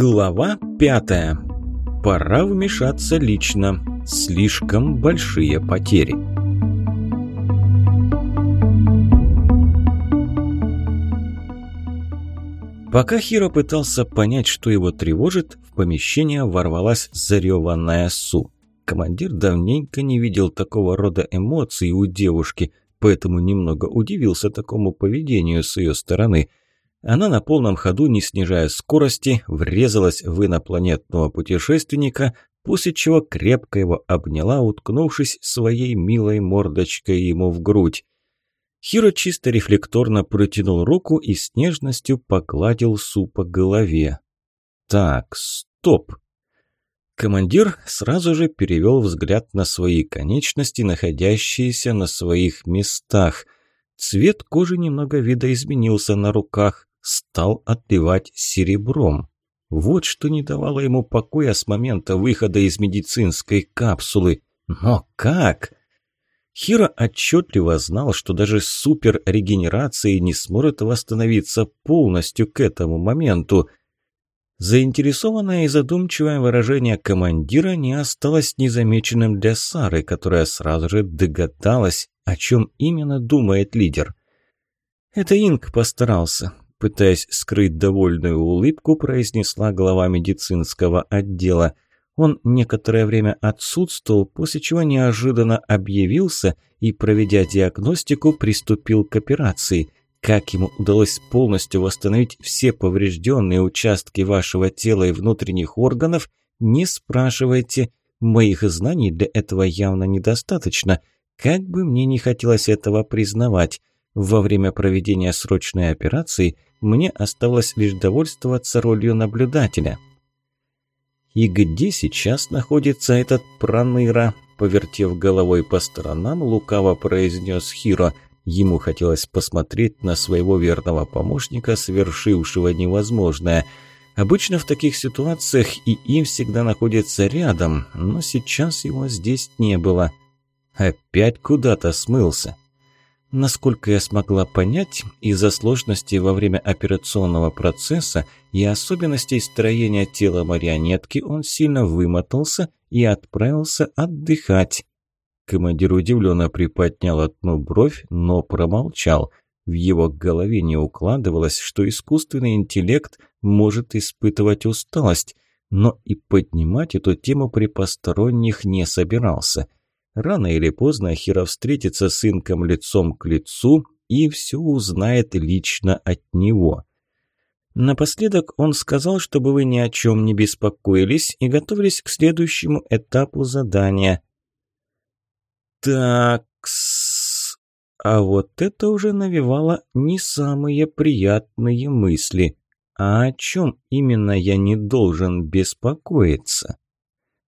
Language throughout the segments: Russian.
Глава пятая. Пора вмешаться лично. Слишком большие потери. Пока Хиро пытался понять, что его тревожит, в помещение ворвалась зареванная Су. Командир давненько не видел такого рода эмоций у девушки, поэтому немного удивился такому поведению с ее стороны – она на полном ходу, не снижая скорости, врезалась в инопланетного путешественника, после чего крепко его обняла, уткнувшись своей милой мордочкой ему в грудь. Хиро чисто рефлекторно протянул руку и с нежностью погладил Су по голове. «Так, стоп!» Командир сразу же перевел взгляд на свои конечности, находящиеся на своих местах. Цвет кожи немного видоизменился на руках, стал отливать серебром. Вот что не давало ему покоя с момента выхода из медицинской капсулы. Но как? Хиро отчетливо знал, что даже суперрегенерация не сможет восстановиться полностью к этому моменту. Заинтересованное и задумчивое выражение командира не осталось незамеченным для Сары, которая сразу же догадалась, о чем именно думает лидер. Это Инг постарался пытаясь скрыть довольную улыбку, произнесла глава медицинского отдела. Он некоторое время отсутствовал, после чего неожиданно объявился и, проведя диагностику, приступил к операции. Как ему удалось полностью восстановить все поврежденные участки вашего тела и внутренних органов, не спрашивайте. Моих знаний для этого явно недостаточно. Как бы мне не хотелось этого признавать. Во время проведения срочной операции – мне оставалось лишь довольствоваться ролью наблюдателя. «И где сейчас находится этот проныра?» Повертев головой по сторонам, лукаво произнес Хиро. Ему хотелось посмотреть на своего верного помощника, совершившего невозможное. Обычно в таких ситуациях и им всегда находится рядом, но сейчас его здесь не было. Опять куда-то смылся. Насколько я смогла понять, из-за сложностей во время операционного процесса и особенностей строения тела марионетки он сильно вымотался и отправился отдыхать. Командир удивленно приподнял одну бровь, но промолчал. В его голове не укладывалось, что искусственный интеллект может испытывать усталость, но и поднимать эту тему при посторонних не собирался – Рано или поздно Хиро встретится с Инком лицом к лицу и все узнает лично от него. Напоследок он сказал, чтобы вы ни о чем не беспокоились и готовились к следующему этапу задания. Такс. А вот это уже навевало не самые приятные мысли. А о чем именно я не должен беспокоиться?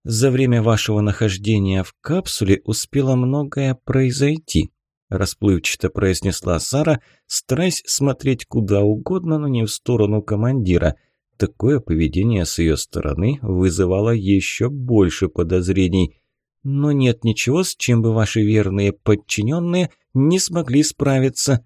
За время вашего нахождения в капсуле успело многое произойти», расплывчато произнесла Сара, стараясь смотреть куда угодно, но не в сторону командира. Такое поведение с ее стороны вызывало еще больше подозрений. Но нет ничего, с чем бы ваши верные подчиненные не смогли справиться.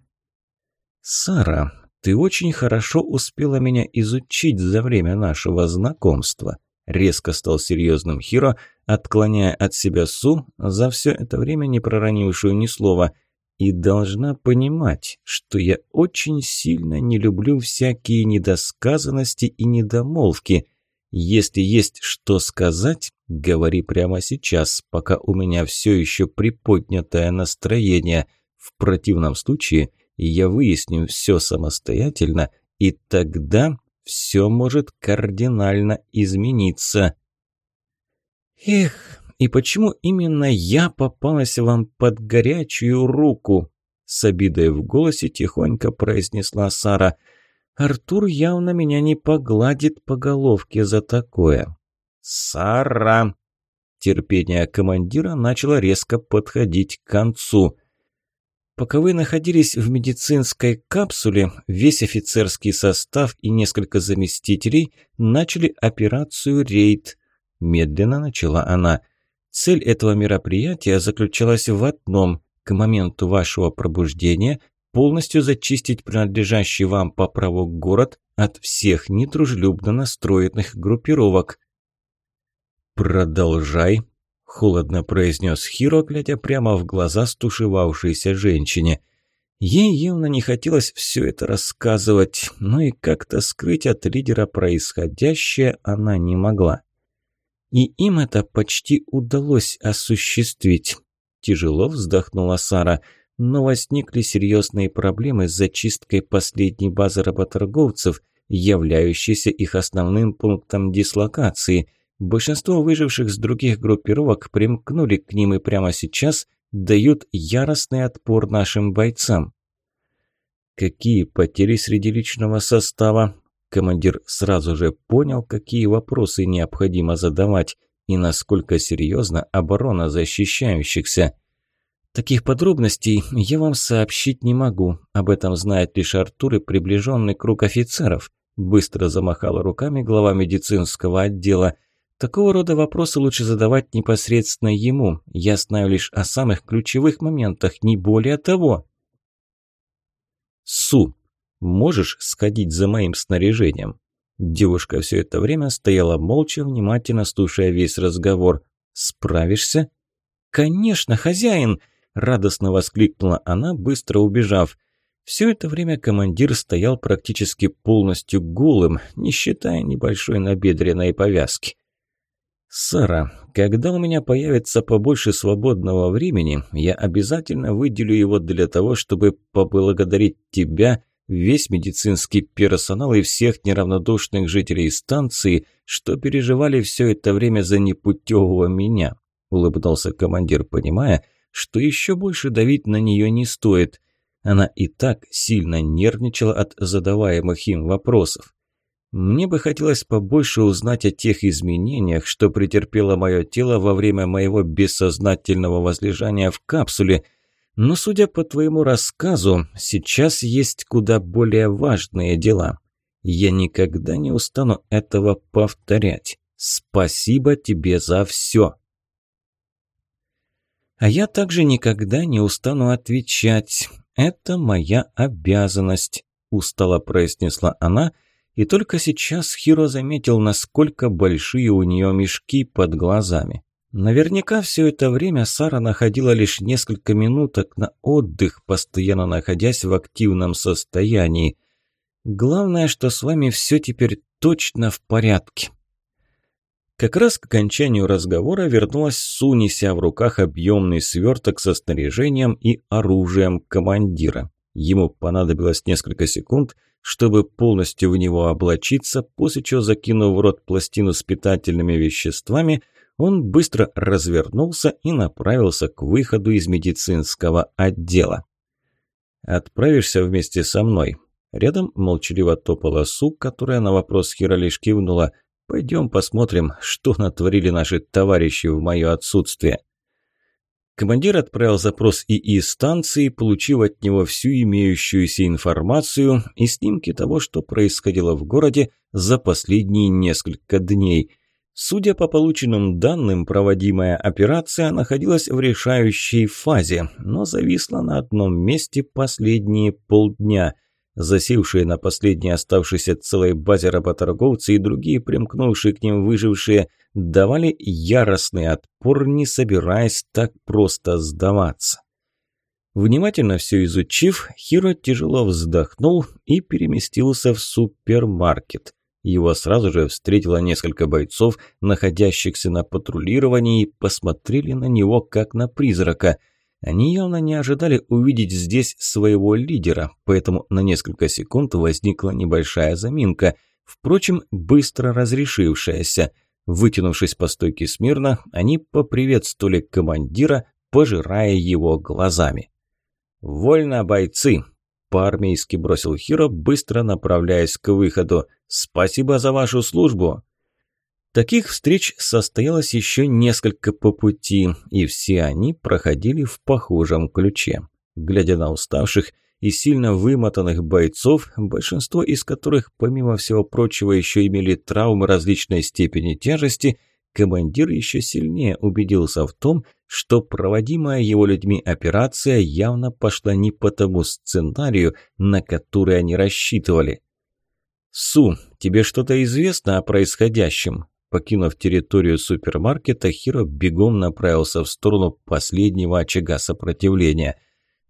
«Сара, ты очень хорошо успела меня изучить за время нашего знакомства», Резко стал серьезным Хиро, отклоняя от себя Су, за все это время не проронившую ни слова, и должна понимать, что я очень сильно не люблю всякие недосказанности и недомолвки. Если есть что сказать, говори прямо сейчас, пока у меня все еще приподнятое настроение. В противном случае я выясню все самостоятельно, и тогда все может кардинально измениться. Эх, и почему именно я попалась вам под горячую руку? С обидой в голосе тихонько произнесла Сара. Артур явно меня не погладит по головке за такое. Сара! Терпение командира начало резко подходить к концу. Пока вы находились в медицинской капсуле, весь офицерский состав и несколько заместителей начали операцию «Рейд». Медленно начала она. Цель этого мероприятия заключалась в одном. К моменту вашего пробуждения полностью зачистить принадлежащий вам по праву город от всех недружелюбно настроенных группировок. «Продолжай», – холодно произнес Хиро, глядя прямо в глаза стушевавшейся женщине. Ей явно не хотелось все это рассказывать, но и как-то скрыть от лидера происходящее она не могла. И им это почти удалось осуществить. Тяжело вздохнула Сара, но возникли серьезные проблемы с зачисткой последней базы работорговцев, являющейся их основным пунктом дислокации. Большинство выживших с других группировок примкнули к ним и прямо сейчас дают яростный отпор нашим бойцам. Какие потери среди личного состава? Командир сразу же понял, какие вопросы необходимо задавать и насколько серьезна оборона защищающихся. Таких подробностей я вам сообщить не могу. Об этом знает лишь Артур и приближенный круг офицеров. Быстро замахала руками глава медицинского отдела. Такого рода вопросы лучше задавать непосредственно ему. Я знаю лишь о самых ключевых моментах, не более того. Су, Можешь сходить за моим снаряжением?» Девушка все это время стояла молча, внимательно слушая весь разговор. «Справишься?» «Конечно, хозяин!» – радостно воскликнула она, быстро убежав. Все это время командир стоял практически полностью голым, не считая небольшой набедренной повязки. «Сара, когда у меня появится побольше свободного времени, я обязательно выделю его для того, чтобы поблагодарить тебя весь медицинский персонал и всех неравнодушных жителей станции, что переживали все это время за непутевого меня», – улыбнулся командир, понимая, что еще больше давить на нее не стоит. Она и так сильно нервничала от задаваемых им вопросов. Мне бы хотелось побольше узнать о тех изменениях, что претерпело мое тело во время моего бессознательного возлежания в капсуле – но, судя по твоему рассказу, сейчас есть куда более важные дела. Я никогда не устану этого повторять. Спасибо тебе за все. А я также никогда не устану отвечать. Это моя обязанность, устало произнесла она, и только сейчас Хиро заметил, насколько большие у нее мешки под глазами. Наверняка все это время Сара находила лишь несколько минуток на отдых, постоянно находясь в активном состоянии. Главное, что с вами все теперь точно в порядке. Как раз к окончанию разговора вернулась Су, неся в руках объемный сверток со снаряжением и оружием командира. Ему понадобилось несколько секунд, чтобы полностью в него облачиться, после чего, закинув в рот пластину с питательными веществами, он быстро развернулся и направился к выходу из медицинского отдела. «Отправишься вместе со мной?» Рядом молчаливо топала Су, которая на вопрос Хира лишь кивнула. «Пойдем посмотрим, что натворили наши товарищи в мое отсутствие». Командир отправил запрос ИИ станции, получив от него всю имеющуюся информацию и снимки того, что происходило в городе за последние несколько дней – Судя по полученным данным, проводимая операция находилась в решающей фазе, но зависла на одном месте последние полдня. Засевшие на последней оставшейся целой базе работорговцы и другие примкнувшие к ним выжившие давали яростный отпор, не собираясь так просто сдаваться. Внимательно все изучив, Хиро тяжело вздохнул и переместился в супермаркет. Его сразу же встретило несколько бойцов, находящихся на патрулировании, и посмотрели на него как на призрака. Они явно не ожидали увидеть здесь своего лидера, поэтому на несколько секунд возникла небольшая заминка, впрочем, быстро разрешившаяся. Вытянувшись по стойке смирно, они поприветствовали командира, пожирая его глазами. «Вольно, бойцы!» По-армейски бросил Хиро, быстро направляясь к выходу. «Спасибо за вашу службу!» Таких встреч состоялось еще несколько по пути, и все они проходили в похожем ключе. Глядя на уставших и сильно вымотанных бойцов, большинство из которых, помимо всего прочего, еще имели травмы различной степени тяжести, командир еще сильнее убедился в том, что проводимая его людьми операция явно пошла не по тому сценарию, на который они рассчитывали. «Су, тебе что-то известно о происходящем?» Покинув территорию супермаркета, Хиро бегом направился в сторону последнего очага сопротивления.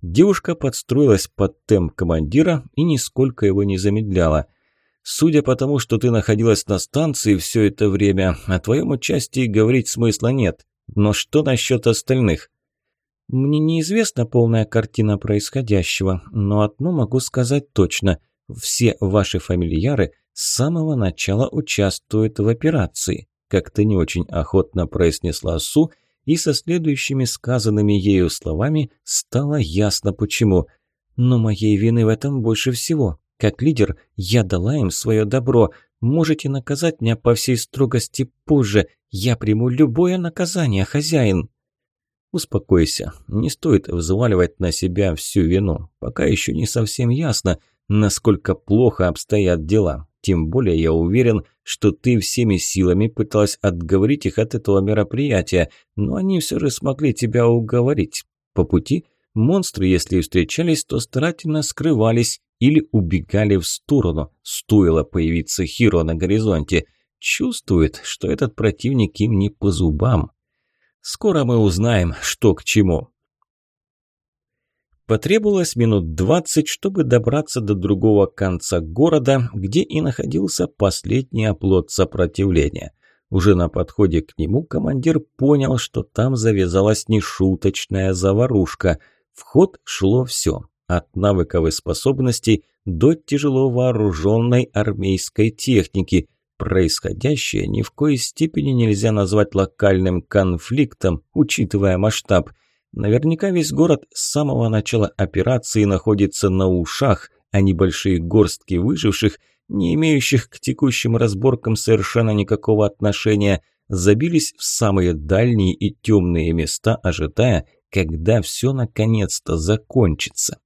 Девушка подстроилась под темп командира и нисколько его не замедляла. «Судя по тому, что ты находилась на станции все это время, о твоем участии говорить смысла нет. Но что насчет остальных?» «Мне неизвестна полная картина происходящего, но одно могу сказать точно. Все ваши фамильяры с самого начала участвуют в операции», как-то не очень охотно произнесла Су, и со следующими сказанными ею словами стало ясно почему. «Но моей вины в этом больше всего. Как лидер я дала им свое добро. Можете наказать меня по всей строгости позже. Я приму любое наказание, хозяин». «Успокойся. Не стоит взваливать на себя всю вину. Пока еще не совсем ясно, насколько плохо обстоят дела. Тем более я уверен, что ты всеми силами пыталась отговорить их от этого мероприятия, но они все же смогли тебя уговорить. По пути монстры, если и встречались, то старательно скрывались или убегали в сторону, стоило появиться Хиро на горизонте. Чувствует, что этот противник им не по зубам. Скоро мы узнаем, что к чему. Потребовалось минут двадцать, чтобы добраться до другого конца города, где и находился последний оплот сопротивления. Уже на подходе к нему командир понял, что там завязалась нешуточная заварушка. В ход шло все, от навыков и способностей до тяжело вооруженной армейской техники. Происходящее ни в коей степени нельзя назвать локальным конфликтом, учитывая масштаб – Наверняка весь город с самого начала операции находится на ушах, а небольшие горстки выживших, не имеющих к текущим разборкам совершенно никакого отношения, забились в самые дальние и темные места, ожидая, когда все наконец-то закончится.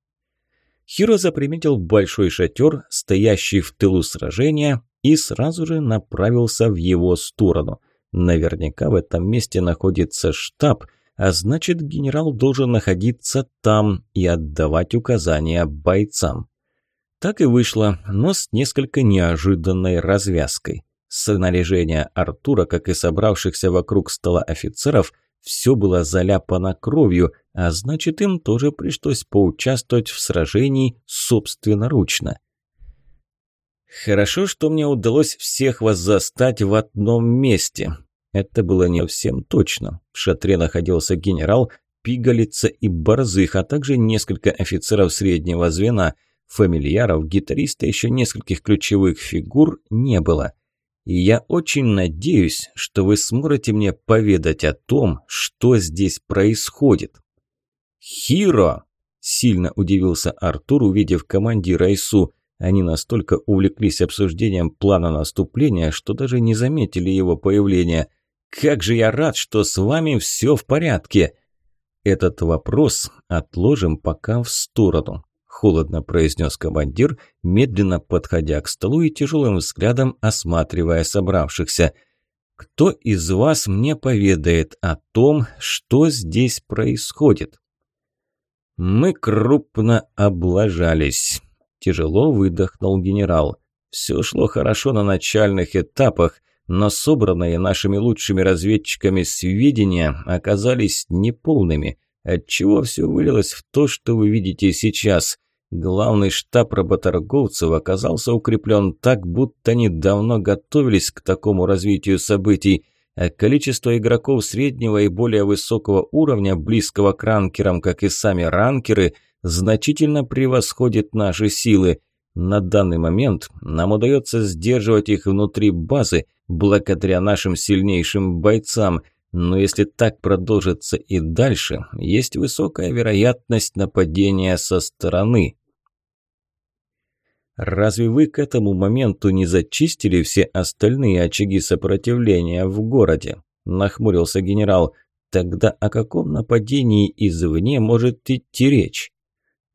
Хиро заприметил большой шатер, стоящий в тылу сражения, и сразу же направился в его сторону. Наверняка в этом месте находится штаб – а значит, генерал должен находиться там и отдавать указания бойцам. Так и вышло, но с несколько неожиданной развязкой. Снаряжение Артура, как и собравшихся вокруг стола офицеров, все было заляпано кровью, а значит, им тоже пришлось поучаствовать в сражении собственноручно. «Хорошо, что мне удалось всех вас застать в одном месте», это было не всем точно. В шатре находился генерал, пигалица и борзых, а также несколько офицеров среднего звена. Фамильяров, гитариста, еще нескольких ключевых фигур не было. И я очень надеюсь, что вы сможете мне поведать о том, что здесь происходит. «Хиро!» – сильно удивился Артур, увидев командира Ису. Они настолько увлеклись обсуждением плана наступления, что даже не заметили его появления. Как же я рад, что с вами все в порядке!» «Этот вопрос отложим пока в сторону», – холодно произнес командир, медленно подходя к столу и тяжелым взглядом осматривая собравшихся. «Кто из вас мне поведает о том, что здесь происходит?» «Мы крупно облажались», – тяжело выдохнул генерал. «Все шло хорошо на начальных этапах, но собранные нашими лучшими разведчиками сведения оказались неполными, отчего все вылилось в то, что вы видите сейчас. Главный штаб работорговцев оказался укреплен так, будто они давно готовились к такому развитию событий, а количество игроков среднего и более высокого уровня, близкого к ранкерам, как и сами ранкеры, значительно превосходит наши силы. На данный момент нам удается сдерживать их внутри базы, благодаря нашим сильнейшим бойцам, но если так продолжится и дальше, есть высокая вероятность нападения со стороны. Разве вы к этому моменту не зачистили все остальные очаги сопротивления в городе? Нахмурился генерал. Тогда о каком нападении извне может идти речь?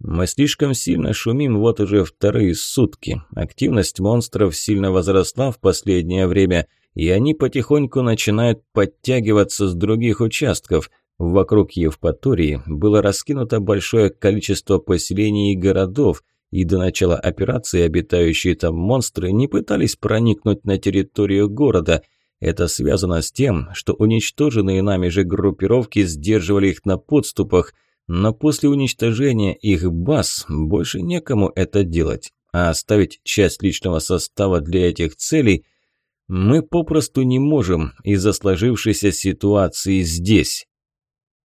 Мы слишком сильно шумим вот уже вторые сутки. Активность монстров сильно возросла в последнее время, и они потихоньку начинают подтягиваться с других участков. Вокруг Евпатории было раскинуто большое количество поселений и городов, и до начала операции обитающие там монстры не пытались проникнуть на территорию города. Это связано с тем, что уничтоженные нами же группировки сдерживали их на подступах – но после уничтожения их баз больше некому это делать, а оставить часть личного состава для этих целей мы попросту не можем из-за сложившейся ситуации здесь.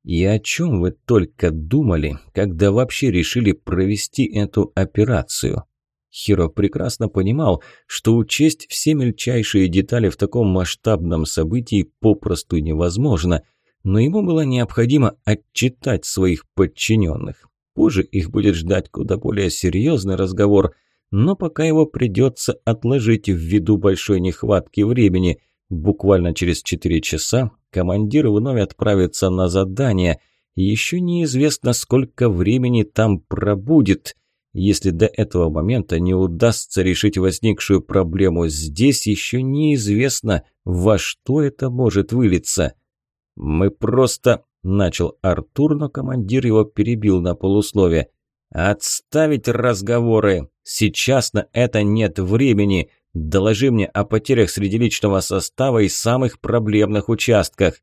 И о чем вы только думали, когда вообще решили провести эту операцию? Хиро прекрасно понимал, что учесть все мельчайшие детали в таком масштабном событии попросту невозможно – но ему было необходимо отчитать своих подчиненных. Позже их будет ждать куда более серьезный разговор, но пока его придется отложить ввиду большой нехватки времени. Буквально через 4 часа командир вновь отправится на задание, и еще неизвестно, сколько времени там пробудет. Если до этого момента не удастся решить возникшую проблему здесь, еще неизвестно, во что это может вылиться. «Мы просто...» – начал Артур, но командир его перебил на полуслове. «Отставить разговоры! Сейчас на это нет времени! Доложи мне о потерях среди личного состава и самых проблемных участках!»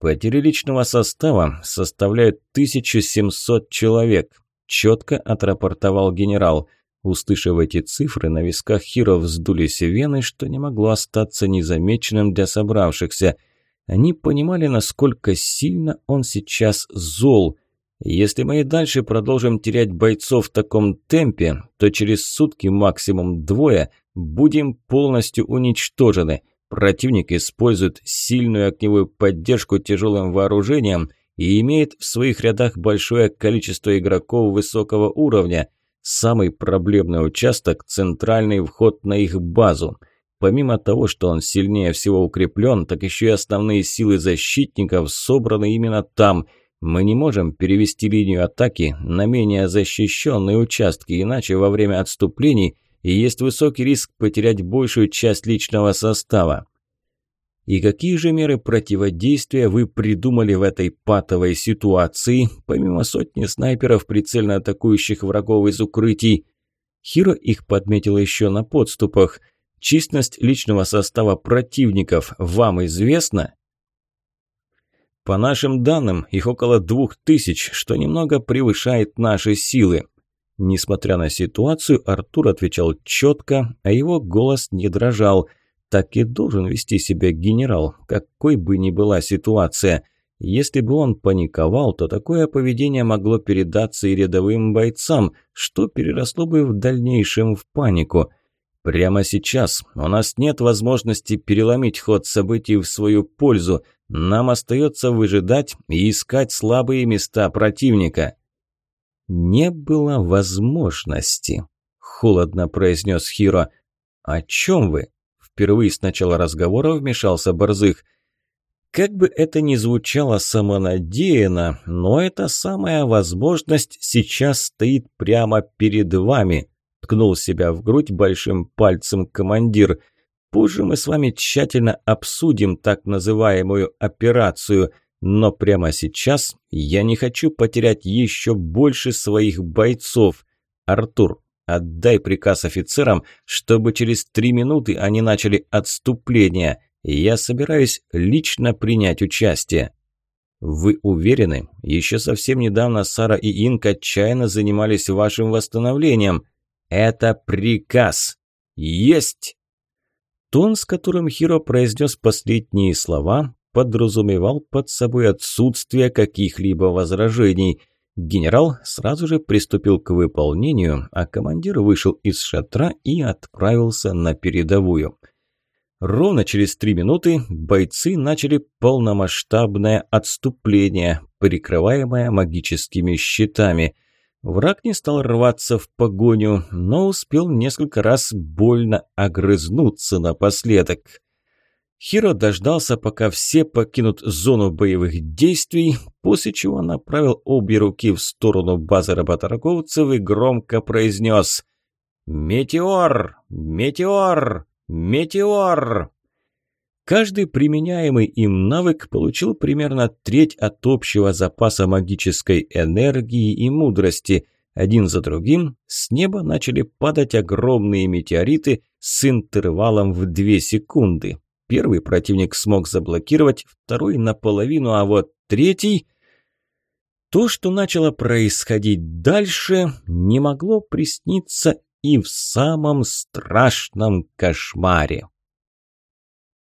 «Потери личного состава составляют 1700 человек», – четко отрапортовал генерал. Услышав эти цифры, на висках Хиро вздулись вены, что не могло остаться незамеченным для собравшихся – они понимали, насколько сильно он сейчас зол. Если мы и дальше продолжим терять бойцов в таком темпе, то через сутки максимум двое будем полностью уничтожены. Противник использует сильную огневую поддержку тяжелым вооружением и имеет в своих рядах большое количество игроков высокого уровня. Самый проблемный участок – центральный вход на их базу – Помимо того, что он сильнее всего укреплен, так еще и основные силы защитников собраны именно там. Мы не можем перевести линию атаки на менее защищенные участки, иначе во время отступлений есть высокий риск потерять большую часть личного состава. И какие же меры противодействия вы придумали в этой патовой ситуации, помимо сотни снайперов, прицельно атакующих врагов из укрытий? Хиро их подметил еще на подступах – Численность личного состава противников вам известна? По нашим данным, их около двух тысяч, что немного превышает наши силы. Несмотря на ситуацию, Артур отвечал четко, а его голос не дрожал. Так и должен вести себя генерал, какой бы ни была ситуация. Если бы он паниковал, то такое поведение могло передаться и рядовым бойцам, что переросло бы в дальнейшем в панику – Прямо сейчас у нас нет возможности переломить ход событий в свою пользу. Нам остается выжидать и искать слабые места противника. Не было возможности, холодно произнес Хиро. О чем вы? Впервые с начала разговора вмешался Борзых. Как бы это ни звучало самонадеянно, но эта самая возможность сейчас стоит прямо перед вами. Ткнул себя в грудь большим пальцем командир. Позже мы с вами тщательно обсудим так называемую операцию, но прямо сейчас я не хочу потерять еще больше своих бойцов. Артур, отдай приказ офицерам, чтобы через три минуты они начали отступление. Я собираюсь лично принять участие. Вы уверены? Еще совсем недавно Сара и Инк отчаянно занимались вашим восстановлением – это приказ. Есть!» Тон, с которым Хиро произнес последние слова, подразумевал под собой отсутствие каких-либо возражений. Генерал сразу же приступил к выполнению, а командир вышел из шатра и отправился на передовую. Ровно через три минуты бойцы начали полномасштабное отступление, прикрываемое магическими щитами – Враг не стал рваться в погоню, но успел несколько раз больно огрызнуться напоследок. Хиро дождался, пока все покинут зону боевых действий, после чего направил обе руки в сторону базы работорговцев и громко произнес «Метеор! Метеор! Метеор!» Каждый применяемый им навык получил примерно треть от общего запаса магической энергии и мудрости. Один за другим с неба начали падать огромные метеориты с интервалом в две секунды. Первый противник смог заблокировать, второй наполовину, а вот третий... То, что начало происходить дальше, не могло присниться и в самом страшном кошмаре.